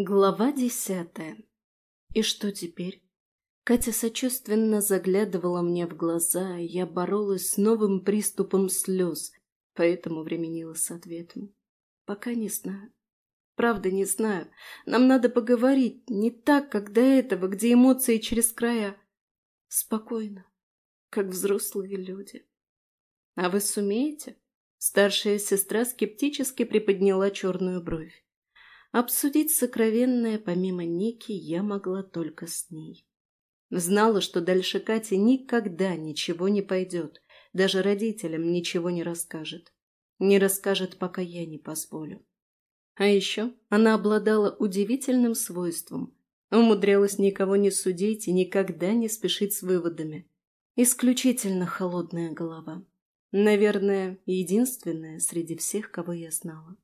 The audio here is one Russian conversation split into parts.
Глава десятая. И что теперь? Катя сочувственно заглядывала мне в глаза, и я боролась с новым приступом слез, поэтому временила с ответом. Пока не знаю. Правда, не знаю. Нам надо поговорить, не так, как до этого, где эмоции через края. Спокойно, как взрослые люди. А вы сумеете? Старшая сестра скептически приподняла черную бровь. Обсудить сокровенное помимо Ники я могла только с ней. Знала, что дальше Катя никогда ничего не пойдет, даже родителям ничего не расскажет. Не расскажет, пока я не позволю. А еще она обладала удивительным свойством. Умудрялась никого не судить и никогда не спешить с выводами. Исключительно холодная голова. Наверное, единственная среди всех, кого я знала.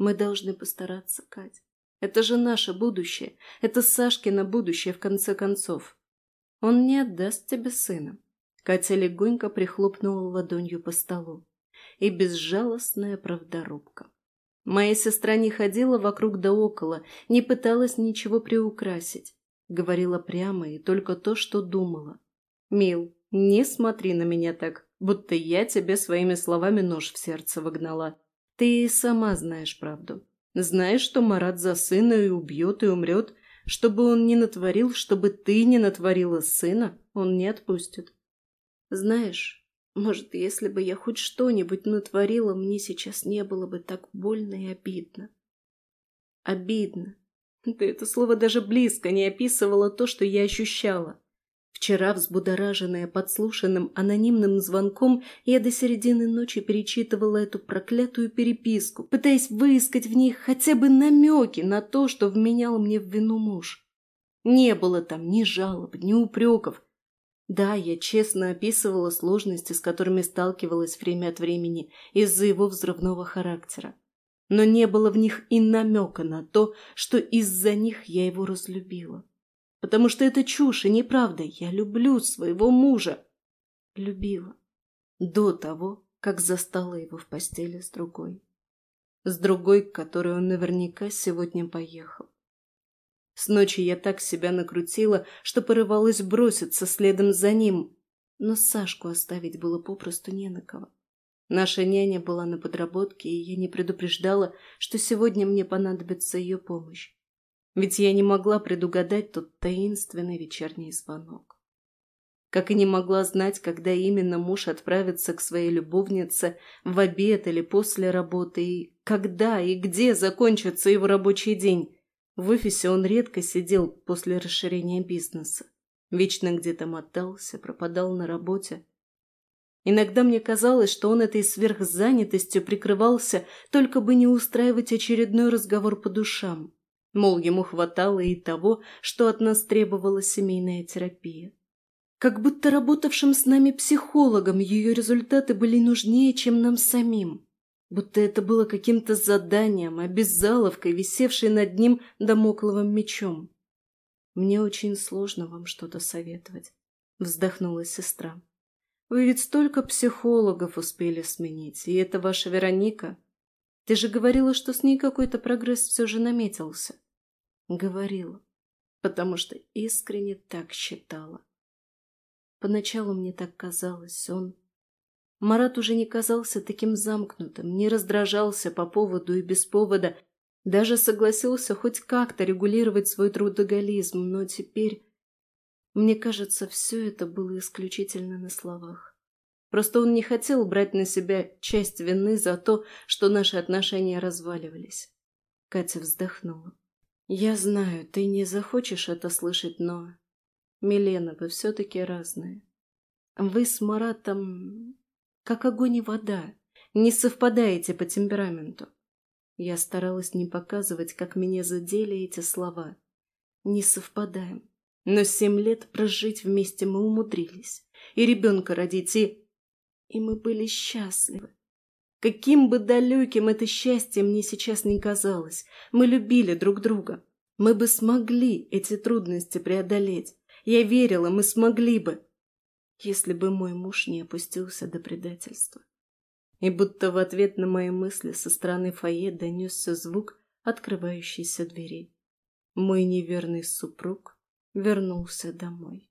Мы должны постараться, Кать. Это же наше будущее. Это Сашкино будущее, в конце концов. Он не отдаст тебе сына. Катя легонько прихлопнула ладонью по столу. И безжалостная правдорубка. Моя сестра не ходила вокруг да около, не пыталась ничего приукрасить. Говорила прямо и только то, что думала. «Мил, не смотри на меня так, будто я тебе своими словами нож в сердце вогнала. Ты сама знаешь правду. Знаешь, что Марат за сына и убьет, и умрет, чтобы он не натворил, чтобы ты не натворила сына, он не отпустит. Знаешь, может, если бы я хоть что-нибудь натворила, мне сейчас не было бы так больно и обидно. Обидно. Ты это слово даже близко не описывало то, что я ощущала. Вчера, взбудораженная подслушанным анонимным звонком, я до середины ночи перечитывала эту проклятую переписку, пытаясь выискать в них хотя бы намеки на то, что вменял мне в вину муж. Не было там ни жалоб, ни упреков. Да, я честно описывала сложности, с которыми сталкивалась время от времени из-за его взрывного характера. Но не было в них и намека на то, что из-за них я его разлюбила потому что это чушь и неправда. Я люблю своего мужа. Любила. До того, как застала его в постели с другой. С другой, к которой он наверняка сегодня поехал. С ночи я так себя накрутила, что порывалась броситься следом за ним. Но Сашку оставить было попросту не на кого. Наша няня была на подработке, и я не предупреждала, что сегодня мне понадобится ее помощь. Ведь я не могла предугадать тот таинственный вечерний звонок. Как и не могла знать, когда именно муж отправится к своей любовнице в обед или после работы, и когда и где закончится его рабочий день. В офисе он редко сидел после расширения бизнеса. Вечно где-то мотался, пропадал на работе. Иногда мне казалось, что он этой сверхзанятостью прикрывался, только бы не устраивать очередной разговор по душам. Мол, ему хватало и того, что от нас требовала семейная терапия. Как будто работавшим с нами психологом ее результаты были нужнее, чем нам самим. Будто это было каким-то заданием, обязаловкой, висевшей над ним домокловым мечом. «Мне очень сложно вам что-то советовать», — вздохнула сестра. «Вы ведь столько психологов успели сменить, и это ваша Вероника. Ты же говорила, что с ней какой-то прогресс все же наметился. Говорила, потому что искренне так считала. Поначалу мне так казалось, он... Марат уже не казался таким замкнутым, не раздражался по поводу и без повода, даже согласился хоть как-то регулировать свой трудоголизм, но теперь... Мне кажется, все это было исключительно на словах. Просто он не хотел брать на себя часть вины за то, что наши отношения разваливались. Катя вздохнула. «Я знаю, ты не захочешь это слышать, но... Милена, вы все-таки разные. Вы с Маратом как огонь и вода, не совпадаете по темпераменту». Я старалась не показывать, как меня задели эти слова. «Не совпадаем. Но семь лет прожить вместе мы умудрились. И ребенка родить, и и мы были счастливы. Каким бы далеким это счастье мне сейчас не казалось, мы любили друг друга. Мы бы смогли эти трудности преодолеть. Я верила, мы смогли бы, если бы мой муж не опустился до предательства. И будто в ответ на мои мысли со стороны фойе донесся звук открывающейся двери. Мой неверный супруг вернулся домой.